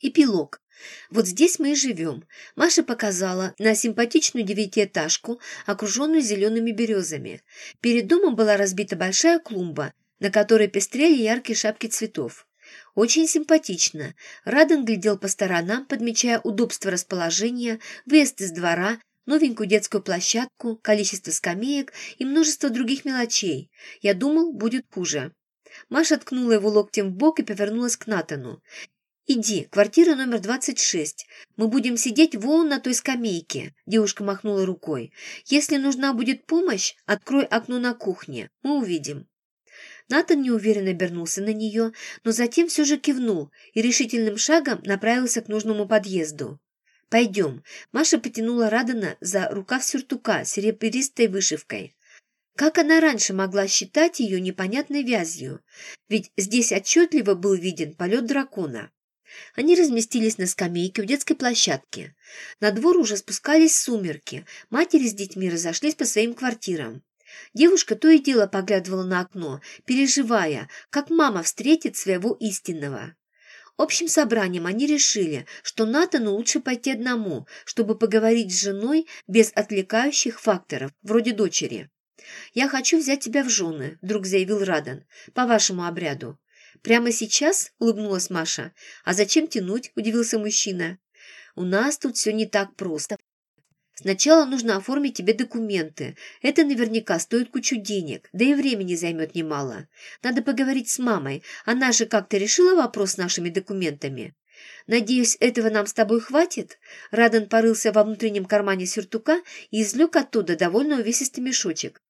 Эпилог. Вот здесь мы и живем. Маша показала на симпатичную девятиэтажку, окруженную зелеными березами. Перед домом была разбита большая клумба, на которой пестрели яркие шапки цветов. Очень симпатично. Раден глядел по сторонам, подмечая удобство расположения, выезд из двора, новенькую детскую площадку, количество скамеек и множество других мелочей. Я думал, будет хуже. Маша ткнула его локтем в бок и повернулась к Натану. «Иди, квартира номер 26. Мы будем сидеть вон на той скамейке», – девушка махнула рукой. «Если нужна будет помощь, открой окно на кухне. Мы увидим». Натан неуверенно обернулся на нее, но затем все же кивнул и решительным шагом направился к нужному подъезду. «Пойдем». Маша потянула Радана за рукав сюртука с серебристой вышивкой. Как она раньше могла считать ее непонятной вязью? Ведь здесь отчетливо был виден полет дракона. Они разместились на скамейке в детской площадке. На двор уже спускались сумерки. Матери с детьми разошлись по своим квартирам. Девушка то и дело поглядывала на окно, переживая, как мама встретит своего истинного. Общим собранием они решили, что Натану лучше пойти одному, чтобы поговорить с женой без отвлекающих факторов, вроде дочери. «Я хочу взять тебя в жены», – вдруг заявил Радан, – «по вашему обряду. «Прямо сейчас?» – улыбнулась Маша. «А зачем тянуть?» – удивился мужчина. «У нас тут все не так просто. Сначала нужно оформить тебе документы. Это наверняка стоит кучу денег, да и времени займет немало. Надо поговорить с мамой. Она же как-то решила вопрос с нашими документами». «Надеюсь, этого нам с тобой хватит?» Радан порылся во внутреннем кармане сюртука и извлек оттуда довольно увесистый мешочек.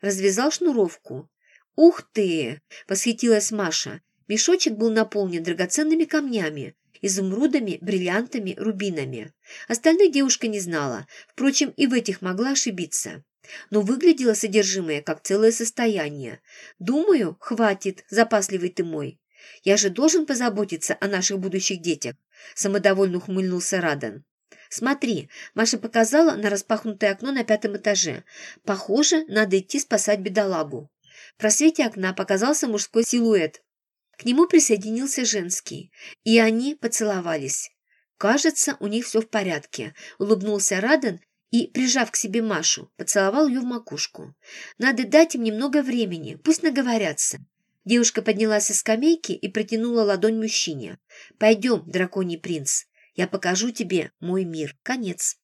Развязал шнуровку. «Ух ты!» – восхитилась Маша. Мешочек был наполнен драгоценными камнями, изумрудами, бриллиантами, рубинами. Остальных девушка не знала, впрочем, и в этих могла ошибиться. Но выглядело содержимое как целое состояние. «Думаю, хватит, запасливый ты мой. Я же должен позаботиться о наших будущих детях», самодовольно ухмыльнулся Радан. «Смотри», – Маша показала на распахнутое окно на пятом этаже. «Похоже, надо идти спасать бедолагу». В просвете окна показался мужской силуэт. К нему присоединился женский, и они поцеловались. «Кажется, у них все в порядке», – улыбнулся Раден и, прижав к себе Машу, поцеловал ее в макушку. «Надо дать им немного времени, пусть наговорятся». Девушка поднялась со скамейки и протянула ладонь мужчине. «Пойдем, драконий принц, я покажу тебе мой мир. Конец».